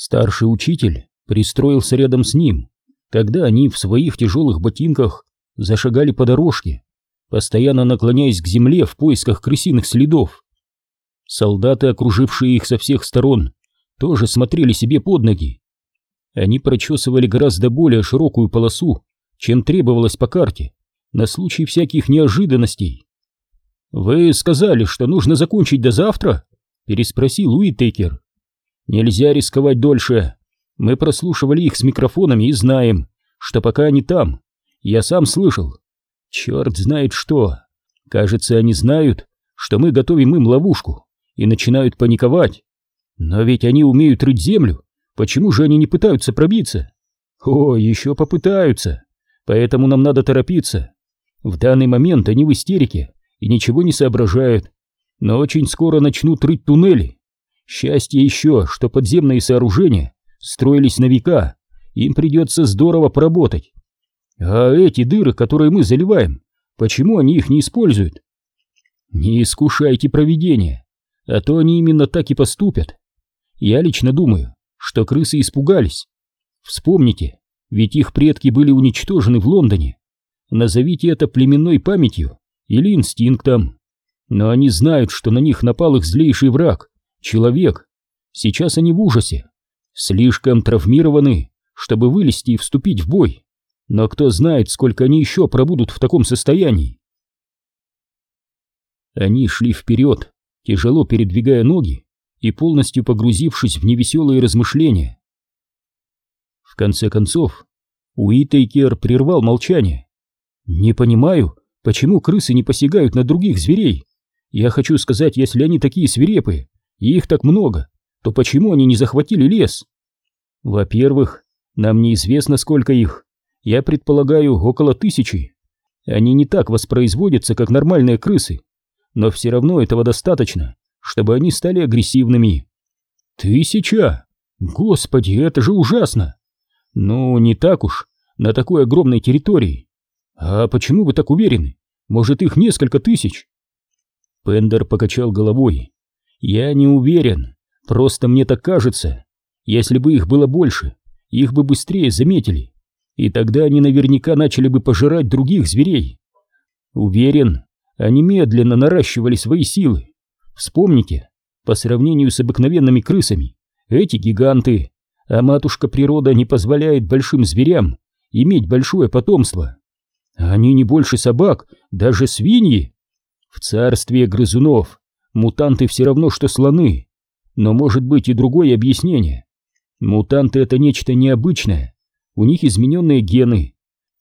Старший учитель пристроился рядом с ним, когда они в своих тяжелых ботинках зашагали по дорожке, постоянно наклоняясь к земле в поисках крысиных следов. Солдаты, окружившие их со всех сторон, тоже смотрели себе под ноги. Они прочесывали гораздо более широкую полосу, чем требовалось по карте, на случай всяких неожиданностей. «Вы сказали, что нужно закончить до завтра?» — переспросил Уитейкер. «Нельзя рисковать дольше. Мы прослушивали их с микрофонами и знаем, что пока они там. Я сам слышал. Черт знает что. Кажется, они знают, что мы готовим им ловушку и начинают паниковать. Но ведь они умеют рыть землю. Почему же они не пытаются пробиться? О, еще попытаются. Поэтому нам надо торопиться. В данный момент они в истерике и ничего не соображают. Но очень скоро начнут рыть туннели. Счастье еще, что подземные сооружения строились на века. Им придется здорово поработать. А эти дыры, которые мы заливаем, почему они их не используют? Не искушайте провидение, а то они именно так и поступят. Я лично думаю, что крысы испугались. Вспомните, ведь их предки были уничтожены в Лондоне. Назовите это племенной памятью или инстинктом. Но они знают, что на них напал их злейший враг — человек. Сейчас они в ужасе, слишком травмированы, чтобы вылезти и вступить в бой. Но кто знает, сколько они еще пробудут в таком состоянии. Они шли вперед, тяжело передвигая ноги и полностью погрузившись в невеселые размышления. В конце концов, Уитейкер прервал молчание. «Не понимаю, почему крысы не посягают на других зверей? Я хочу сказать, если они такие свирепые, и их так много, то почему они не захватили лес? Во-первых, нам неизвестно, сколько их. Я предполагаю, около тысячи. Они не так воспроизводятся, как нормальные крысы, но все равно этого достаточно, чтобы они стали агрессивными. Тысяча? Господи, это же ужасно! Ну, не так уж, на такой огромной территории. А почему вы так уверены? Может, их несколько тысяч? Пендер покачал головой. Я не уверен. Просто мне так кажется, если бы их было больше, их бы быстрее заметили, и тогда они наверняка начали бы пожирать других зверей. Уверен, они медленно наращивали свои силы. Вспомните, по сравнению с обыкновенными крысами, эти гиганты, а матушка природа не позволяет большим зверям иметь большое потомство. Они не больше собак, даже свиньи. В царстве грызунов мутанты все равно, что слоны. Но может быть и другое объяснение. Мутанты — это нечто необычное. У них измененные гены.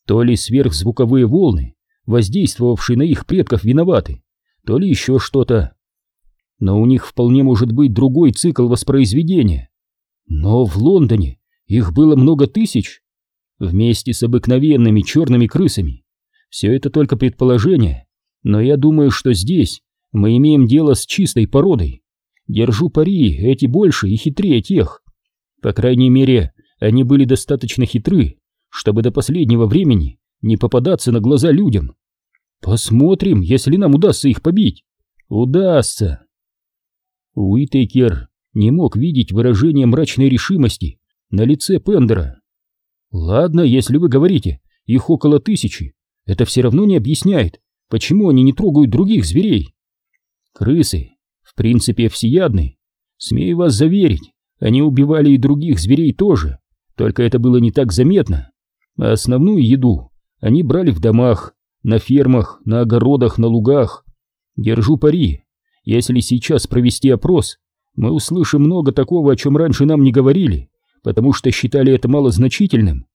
То ли сверхзвуковые волны, воздействовавшие на их предков, виноваты, то ли еще что-то. Но у них вполне может быть другой цикл воспроизведения. Но в Лондоне их было много тысяч. Вместе с обыкновенными черными крысами. Все это только предположение. Но я думаю, что здесь мы имеем дело с чистой породой. Держу пари, эти больше и хитрее тех. По крайней мере, они были достаточно хитры, чтобы до последнего времени не попадаться на глаза людям. Посмотрим, если нам удастся их побить. Удастся. Уитейкер не мог видеть выражение мрачной решимости на лице Пендера. Ладно, если вы говорите, их около тысячи, это все равно не объясняет, почему они не трогают других зверей. Крысы принципе всеядны. Смею вас заверить, они убивали и других зверей тоже, только это было не так заметно. А основную еду они брали в домах, на фермах, на огородах, на лугах. Держу пари, если сейчас провести опрос, мы услышим много такого, о чем раньше нам не говорили, потому что считали это малозначительным.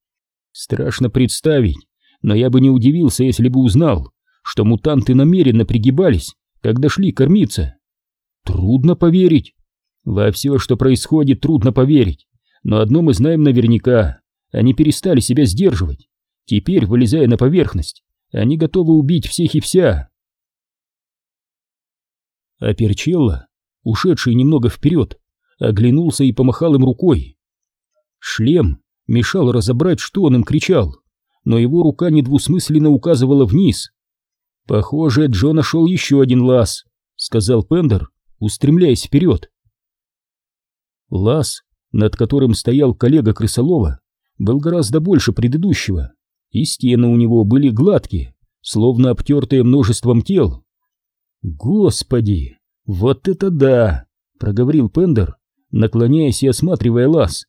Страшно представить, но я бы не удивился, если бы узнал, что мутанты намеренно пригибались, когда шли кормиться. Трудно поверить. Во все, что происходит, трудно поверить. Но одно мы знаем наверняка. Они перестали себя сдерживать. Теперь, вылезая на поверхность, они готовы убить всех и вся. А Перчелло, ушедший немного вперед, оглянулся и помахал им рукой. Шлем мешал разобрать, что он им кричал, но его рука недвусмысленно указывала вниз. «Похоже, Джо нашел еще один лаз», — сказал Пендер, устремляясь вперед. Лаз над которым стоял коллега крысолова, был гораздо больше предыдущего, и стены у него были гладкие, словно обтертые множеством тел. «Господи, вот это да!» — проговорил Пендер, наклоняясь и осматривая лаз.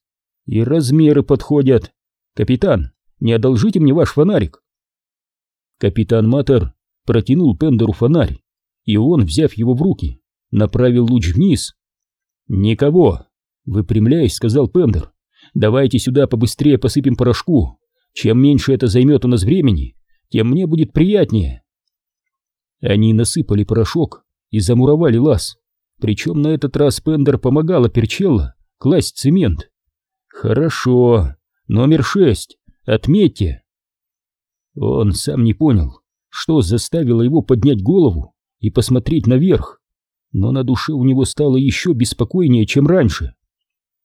«И размеры подходят. Капитан, не одолжите мне ваш фонарик?» Капитан Матер протянул Пендеру фонарь, и он, взяв его в руки, направил луч вниз. «Никого!» — выпрямляясь, сказал Пендер. «Давайте сюда побыстрее посыпем порошку. Чем меньше это займет у нас времени, тем мне будет приятнее». Они насыпали порошок и замуровали лаз. Причем на этот раз Пендер помогала Перчелло класть цемент. «Хорошо. Номер шесть. Отметьте». Он сам не понял, что заставило его поднять голову и посмотреть наверх, но на душе у него стало еще беспокойнее, чем раньше.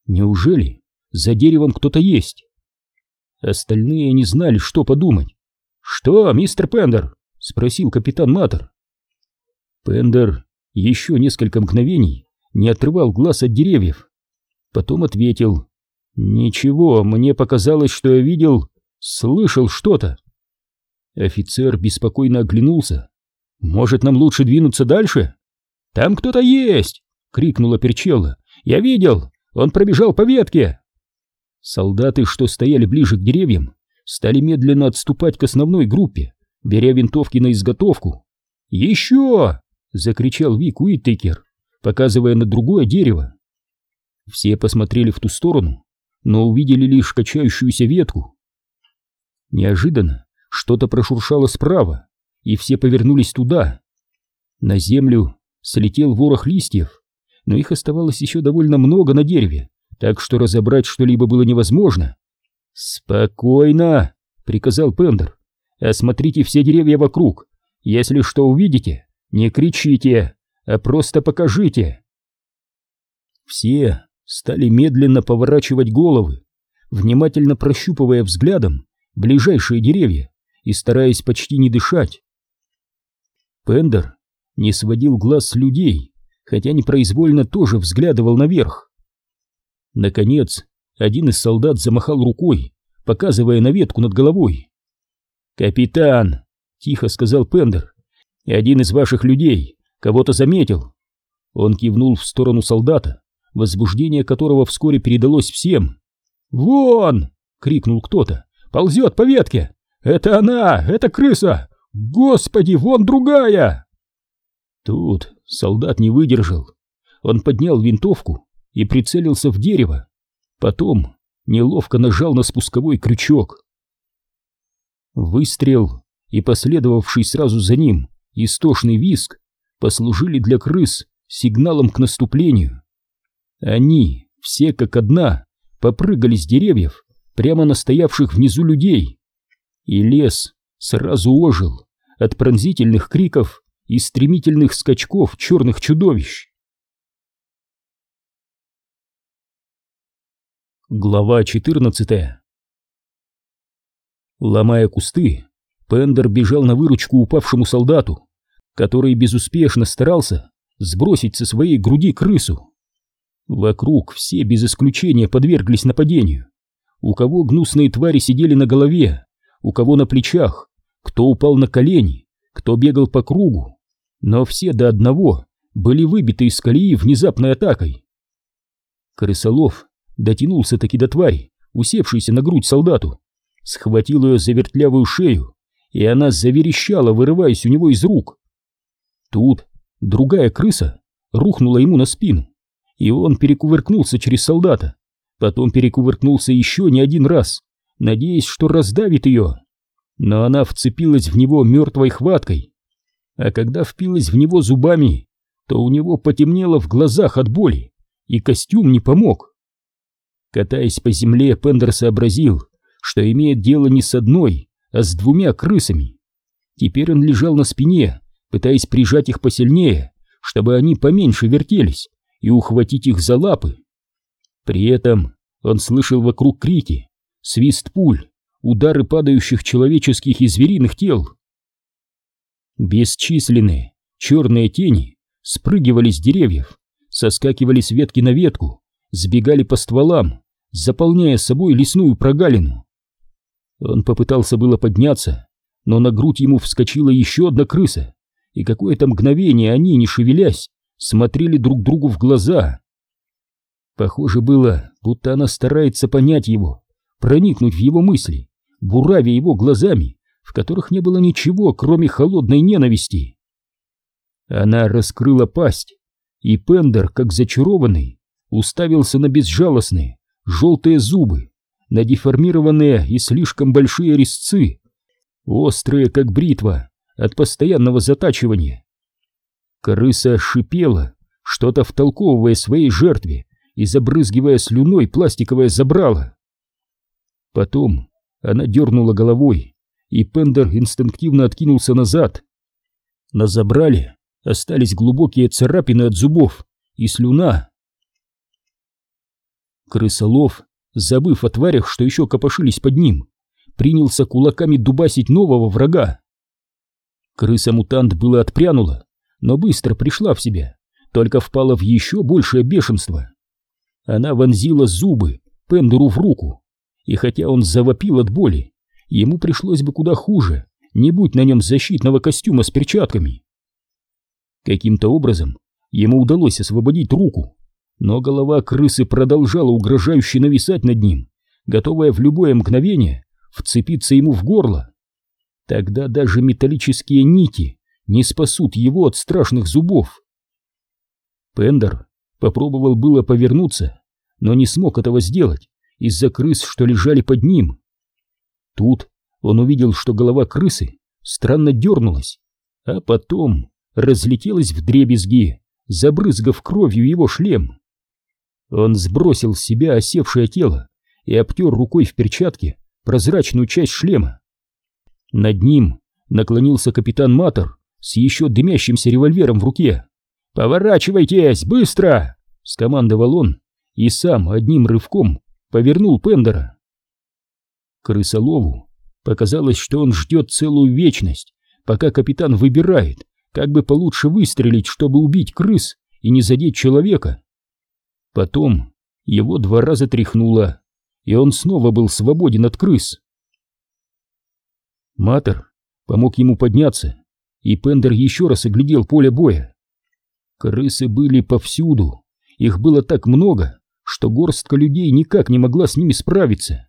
Неужели за деревом кто-то есть? Остальные не знали, что подумать. «Что, мистер Пендер?» — спросил капитан Матер. Пендер еще несколько мгновений не отрывал глаз от деревьев. Потом ответил. «Ничего, мне показалось, что я видел, слышал что-то». Офицер беспокойно оглянулся. «Может, нам лучше двинуться дальше?» «Там кто-то есть!» — крикнула Перчелла. «Я видел! Он пробежал по ветке!» Солдаты, что стояли ближе к деревьям, стали медленно отступать к основной группе, беря винтовки на изготовку. «Еще!» — закричал Вик Уиттекер, показывая на другое дерево. Все посмотрели в ту сторону, но увидели лишь качающуюся ветку. Неожиданно что-то прошуршало справа, и все повернулись туда. На землю слетел ворох листьев, но их оставалось еще довольно много на дереве, так что разобрать что-либо было невозможно. «Спокойно!» — приказал Пендер. «Осмотрите все деревья вокруг. Если что увидите, не кричите, а просто покажите!» Все стали медленно поворачивать головы, внимательно прощупывая взглядом ближайшие деревья и стараясь почти не дышать. Пендер не сводил глаз с людей, хотя непроизвольно тоже взглядывал наверх. Наконец, один из солдат замахал рукой, показывая на ветку над головой. «Капитан!» — тихо сказал Пендер. «Один из ваших людей кого-то заметил». Он кивнул в сторону солдата, возбуждение которого вскоре передалось всем. «Вон!» — крикнул кто-то. «Ползет по ветке! Это она! Это крыса! Господи, вон другая!» Тут солдат не выдержал. Он поднял винтовку и прицелился в дерево. Потом неловко нажал на спусковой крючок. Выстрел и последовавший сразу за ним истошный визг послужили для крыс сигналом к наступлению. Они, все как одна, попрыгали с деревьев прямо на стоявших внизу людей. И лес сразу ожил от пронзительных криков и стремительных скачков черных чудовищ. Глава 14 Ломая кусты, Пендер бежал на выручку упавшему солдату, который безуспешно старался сбросить со своей груди крысу. Вокруг все без исключения подверглись нападению. У кого гнусные твари сидели на голове, у кого на плечах, кто упал на колени, кто бегал по кругу, но все до одного были выбиты из колеи внезапной атакой. Крысолов дотянулся таки до твари, усевшейся на грудь солдату, схватил ее за вертлявую шею, и она заверещала, вырываясь у него из рук. Тут другая крыса рухнула ему на спину, и он перекувыркнулся через солдата, потом перекувыркнулся еще не один раз, надеясь, что раздавит ее. Но она вцепилась в него мертвой хваткой, а когда впилась в него зубами, то у него потемнело в глазах от боли, и костюм не помог. Катаясь по земле, Пендер сообразил, что имеет дело не с одной, а с двумя крысами. Теперь он лежал на спине, пытаясь прижать их посильнее, чтобы они поменьше вертелись, и ухватить их за лапы. При этом он слышал вокруг крики, свист пуль, удары падающих человеческих и звериных тел. Бесчисленные черные тени спрыгивали с деревьев, соскакивали с ветки на ветку сбегали по стволам, заполняя собой лесную прогалину. Он попытался было подняться, но на грудь ему вскочила еще одна крыса, и какое-то мгновение они, не шевелясь, смотрели друг другу в глаза. Похоже было, будто она старается понять его, проникнуть в его мысли, буравя его глазами, в которых не было ничего, кроме холодной ненависти. Она раскрыла пасть, и Пендер, как зачарованный, уставился на безжалостные, желтые зубы, на деформированные и слишком большие резцы, острые, как бритва, от постоянного затачивания. Крыса шипела, что-то втолковывая своей жертве и забрызгивая слюной пластиковое забрало. Потом она дернула головой, и Пендер инстинктивно откинулся назад. На забрале остались глубокие царапины от зубов и слюна. Крысолов, забыв о тварях, что еще копошились под ним, принялся кулаками дубасить нового врага. Крыса-мутант было отпрянула, но быстро пришла в себя, только впала в еще большее бешенство. Она вонзила зубы Пендеру в руку, и хотя он завопил от боли, ему пришлось бы куда хуже, не будь на нем защитного костюма с перчатками. Каким-то образом ему удалось освободить руку, но голова крысы продолжала угрожающе нависать над ним, готовая в любое мгновение вцепиться ему в горло. Тогда даже металлические нити не спасут его от страшных зубов. Пендер попробовал было повернуться, но не смог этого сделать из-за крыс, что лежали под ним. Тут он увидел, что голова крысы странно дернулась, а потом разлетелась в дребезги, забрызгав кровью его шлем. Он сбросил с себя осевшее тело и обтер рукой в перчатке прозрачную часть шлема. Над ним наклонился капитан Матер с еще дымящимся револьвером в руке. «Поворачивайтесь, быстро!» — скомандовал он и сам одним рывком повернул Пендера. Крысолову показалось, что он ждет целую вечность, пока капитан выбирает, как бы получше выстрелить, чтобы убить крыс и не задеть человека. Потом его два раза тряхнуло, и он снова был свободен от крыс. Матер помог ему подняться, и Пендер еще раз оглядел поле боя. Крысы были повсюду, их было так много, что горстка людей никак не могла с ними справиться.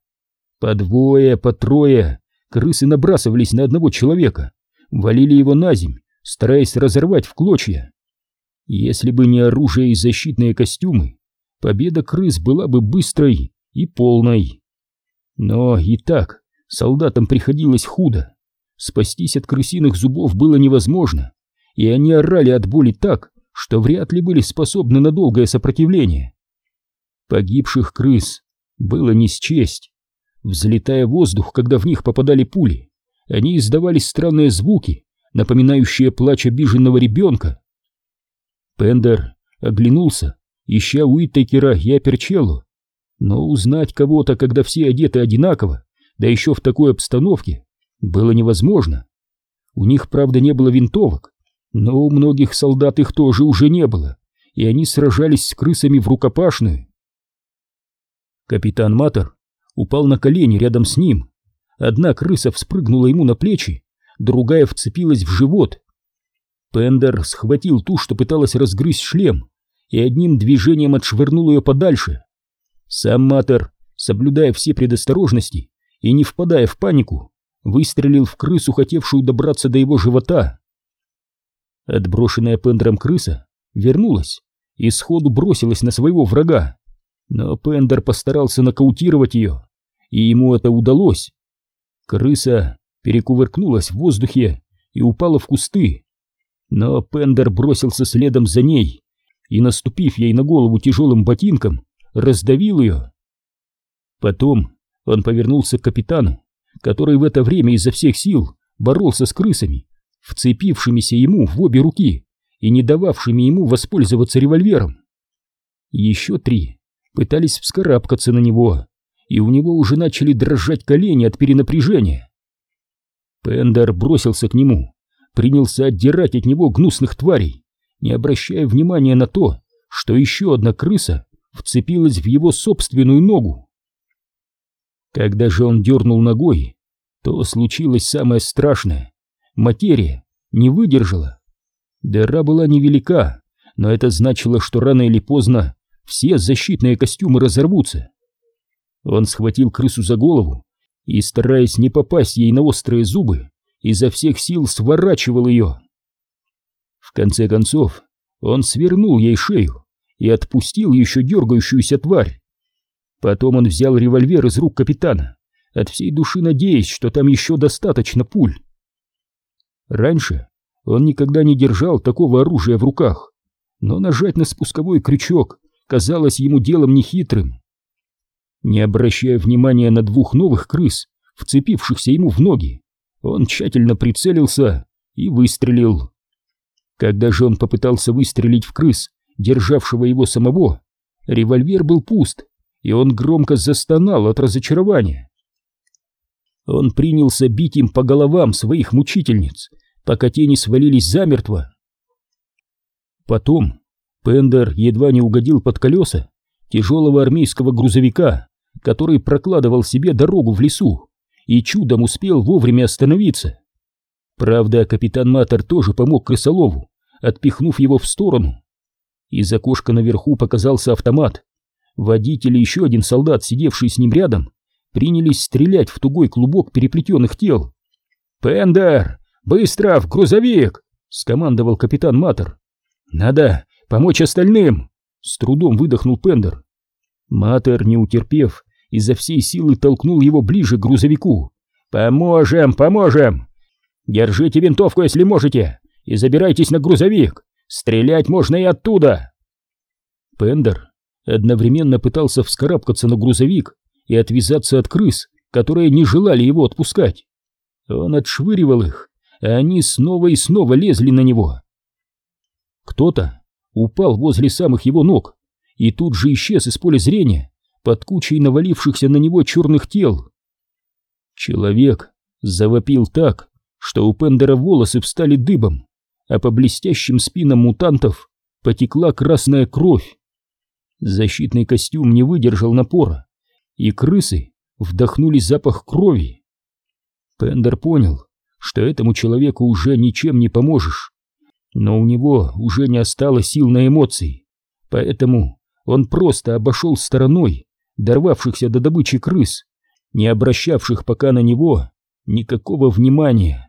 По двое, по трое крысы набрасывались на одного человека, валили его на земь стараясь разорвать в клочья. Если бы не оружие и защитные костюмы, победа крыс была бы быстрой и полной. Но и так солдатам приходилось худо. Спастись от крысиных зубов было невозможно, и они орали от боли так, что вряд ли были способны на долгое сопротивление. Погибших крыс было не счесть. Взлетая в воздух, когда в них попадали пули, они издавали странные звуки, напоминающее плач обиженного ребенка. Пендер оглянулся, ища Уиттекера и Аперчеллу, но узнать кого-то, когда все одеты одинаково, да еще в такой обстановке, было невозможно. У них, правда, не было винтовок, но у многих солдат их тоже уже не было, и они сражались с крысами в рукопашную. Капитан Матер упал на колени рядом с ним. Одна крыса вспрыгнула ему на плечи другая вцепилась в живот. Пендер схватил ту, что пыталась разгрызть шлем, и одним движением отшвырнул ее подальше. Сам Матер, соблюдая все предосторожности и не впадая в панику, выстрелил в крысу, хотевшую добраться до его живота. Отброшенная Пендером крыса вернулась и сходу бросилась на своего врага, но Пендер постарался нокаутировать ее, и ему это удалось. Крыса перекувыркнулась в воздухе и упала в кусты. Но Пендер бросился следом за ней и, наступив ей на голову тяжелым ботинком, раздавил ее. Потом он повернулся к капитану, который в это время изо всех сил боролся с крысами, вцепившимися ему в обе руки и не дававшими ему воспользоваться револьвером. Еще три пытались вскарабкаться на него, и у него уже начали дрожать колени от перенапряжения. Пендер бросился к нему, принялся отдирать от него гнусных тварей, не обращая внимания на то, что еще одна крыса вцепилась в его собственную ногу. Когда же он дернул ногой, то случилось самое страшное. Материя не выдержала. Дыра была невелика, но это значило, что рано или поздно все защитные костюмы разорвутся. Он схватил крысу за голову и, стараясь не попасть ей на острые зубы, изо всех сил сворачивал ее. В конце концов, он свернул ей шею и отпустил еще дергающуюся тварь. Потом он взял револьвер из рук капитана, от всей души надеясь, что там еще достаточно пуль. Раньше он никогда не держал такого оружия в руках, но нажать на спусковой крючок казалось ему делом нехитрым. Не обращая внимания на двух новых крыс, вцепившихся ему в ноги, он тщательно прицелился и выстрелил. Когда же он попытался выстрелить в крыс, державшего его самого, револьвер был пуст, и он громко застонал от разочарования. Он принялся бить им по головам своих мучительниц, пока те не свалились замертво. Потом Пендер едва не угодил под колеса тяжелого армейского грузовика, который прокладывал себе дорогу в лесу, и чудом успел вовремя остановиться. Правда, капитан Матер тоже помог крысолову, отпихнув его в сторону. Из окошка наверху показался автомат. Водитель и еще один солдат, сидевший с ним рядом, принялись стрелять в тугой клубок переплетенных тел. «Пендер, быстро, в грузовик!» — скомандовал капитан Матер. «Надо помочь остальным!» — с трудом выдохнул Пендер. Матер, не утерпев, изо всей силы толкнул его ближе к грузовику. «Поможем, поможем! Держите винтовку, если можете, и забирайтесь на грузовик! Стрелять можно и оттуда!» Пендер одновременно пытался вскарабкаться на грузовик и отвязаться от крыс, которые не желали его отпускать. Он отшвыривал их, а они снова и снова лезли на него. Кто-то упал возле самых его ног и тут же исчез из поля зрения под кучей навалившихся на него черных тел. Человек завопил так, что у Пендера волосы встали дыбом, а по блестящим спинам мутантов потекла красная кровь. Защитный костюм не выдержал напора, и крысы вдохнули запах крови. Пендер понял, что этому человеку уже ничем не поможешь, но у него уже не осталось сил на эмоции, поэтому он просто обошел стороной дорвавшихся до добычи крыс, не обращавших пока на него никакого внимания.